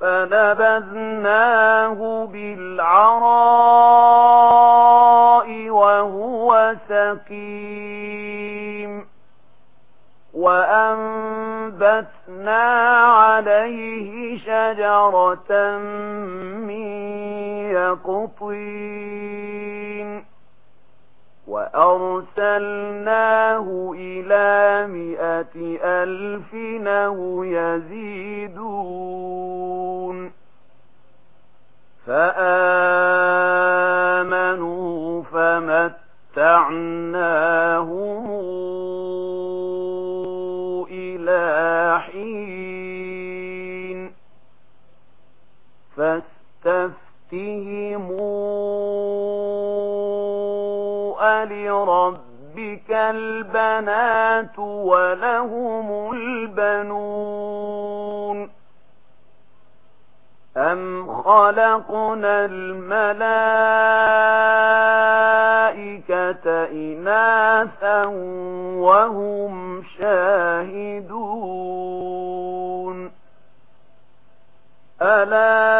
فنبذناه بالعراء وهو سقيم. وأنبتنا عليه شجرة من يقطين. أرسلناه إلى مئة ألف نو يزيدون فآمنوا فمتعناهم إلى حين فاستفتهم لربك البنات ولهم البنون أم خلقنا الملائكة إناثا وهم شاهدون ألا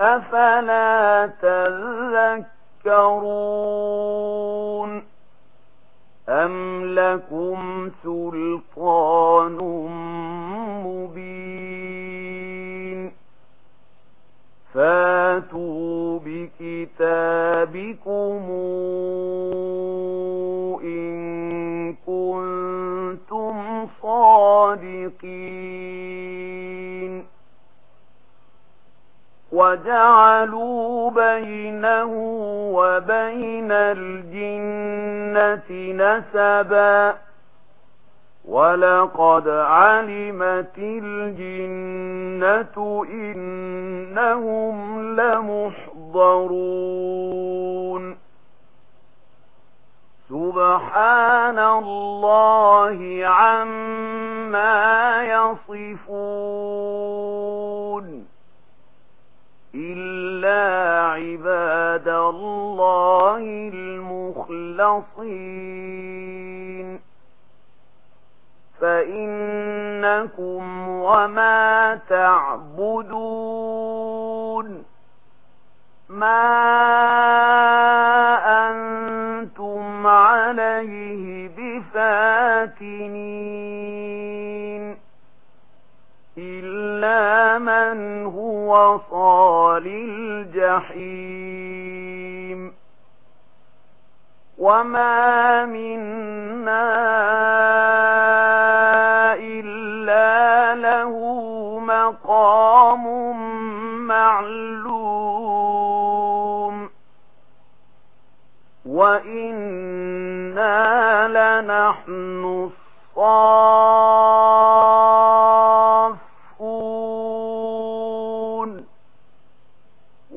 أفلا تذكرون أم لكم سلطان وجعلوا بينه وبين الجنة نسبا. ولقد علمت الجنة إنهم لمحضرون. سبحان الله عما يصفون. إلا عباد الله المخلصين فإنكم وما تعبدون ما أنتم عليه بفاتنين من هو صال الجحيم وما منا إلا له مقام معلوم وإنا لنحن الصال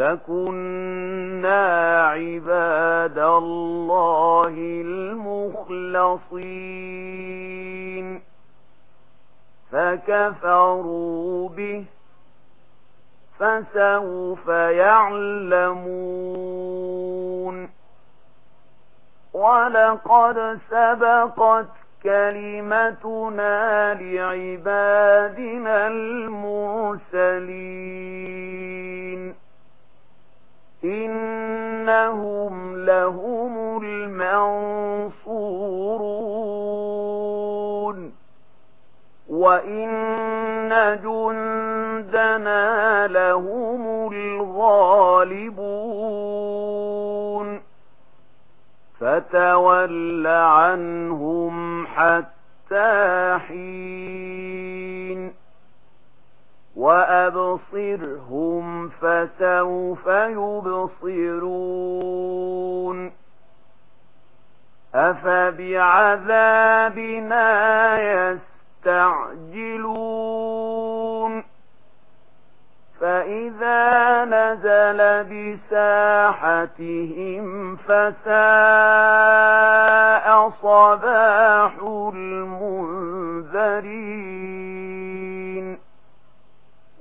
لَكُنَّا عِبَادَ اللَّهِ الْمُخْلَصِينَ فَكَفَرُوا بِهِ فَسَوْفَ يَعْلَمُونَ وَلَقَدْ سَبَقَتْ كَلِمَتُنَا لِعِبَادِنَا الْمُرْسَلِينَ إنهم لهم المنصورون وإن جندنا لهم الغالبون فتول عنهم حتى حين وأبصرهم فسوف يبصرون أفبعذابنا يستعجلون فإذا نزل بساحتهم فساء صباح المنذرين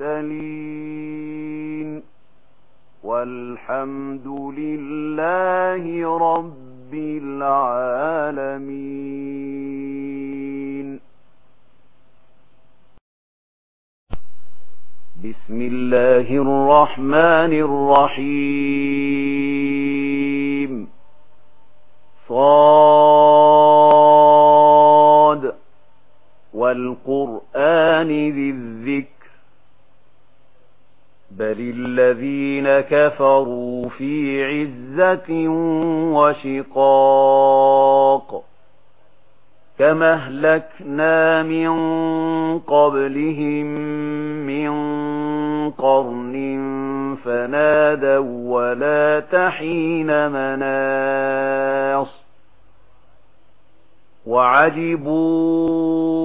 المرسلين والحمد لله رب العالمين بسم الله الرحمن الرحيم صاد بل الذين كفروا في عزة وشقاق كما اهلكنا من قبلهم من قرن فنادوا ولا تحين مناص وعجبوا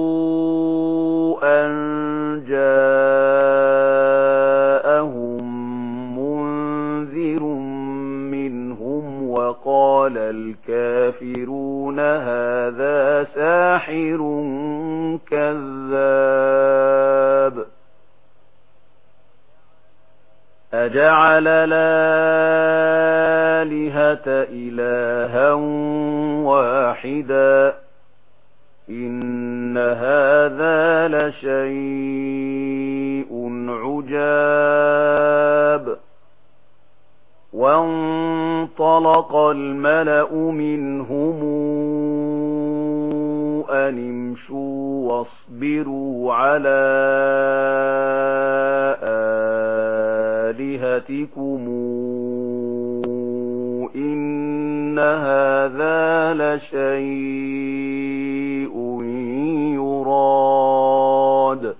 وَجَعَلَ لَالِهَةَ إِلَٰهًا وَاحِدًا إِنَّ هَٰذَا لَشَيْءٌ عُجَابٌ وَانطَلَقَ الْمَلَأُ مِنْهُمْ أَنِ امْشُوا وَاصْبِرُوا عَلَىٰ آلهتكم إن هذا لشيء يراد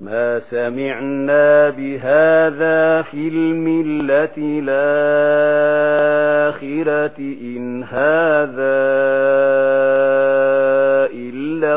ما سمعنا بهذا في الملة الآخرة إن هذا إلا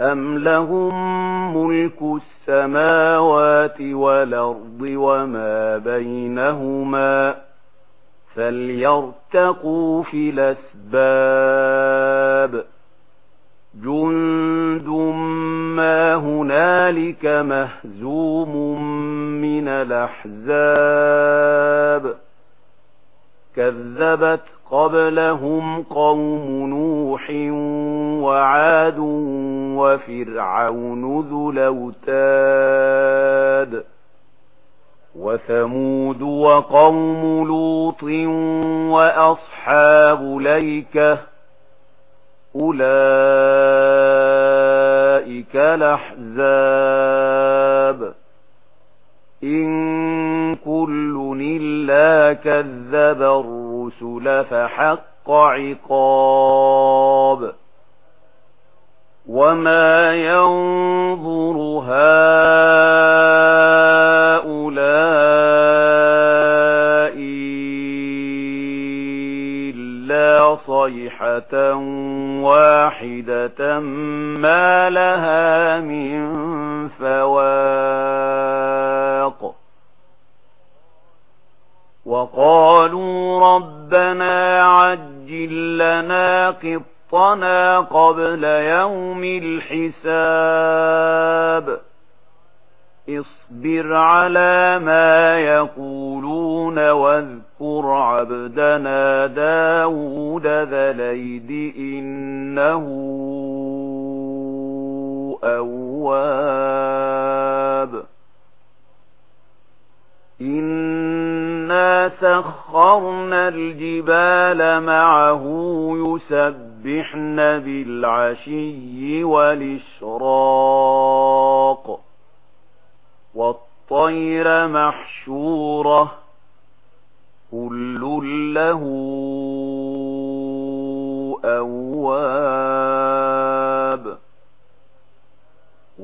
أَمْ لَهُم مُلْكُ السَّمَاوَاتِ وَالْأَرْضِ وَمَا بَيْنَهُمَا فَلْيَرْتَقُوا فِي الْأَسْبَابِ جُنْدٌ مَا هُنَالِكَ مَهْزُومٌ مِنَ الْأَحْزَابِ كذبت قبلهم قوم نوح وعاد وفرعون ذو لوتاد وثمود وقوم لوط وأصحاب ليكة أولئك لحزاب إن كل إلا كذب الرسل فحق عقاب وما ينظر هؤلاء إلا صيحة واحدة ما عجل لنا قطنا قبل يوم الحساب. اصبر على ما يقولون واذكر عبدنا داود ذا ليد إنه أواب. وَسَخَّرْنَا الْجِبَالَ مَعَهُ يُسَبِّحْنَ بِالْعَشِيِّ وَالْإِشْرَاقِ وَالطَّيْرَ مَحْشُورَةً كُلٌّ لَّهُ أَوَّابٌ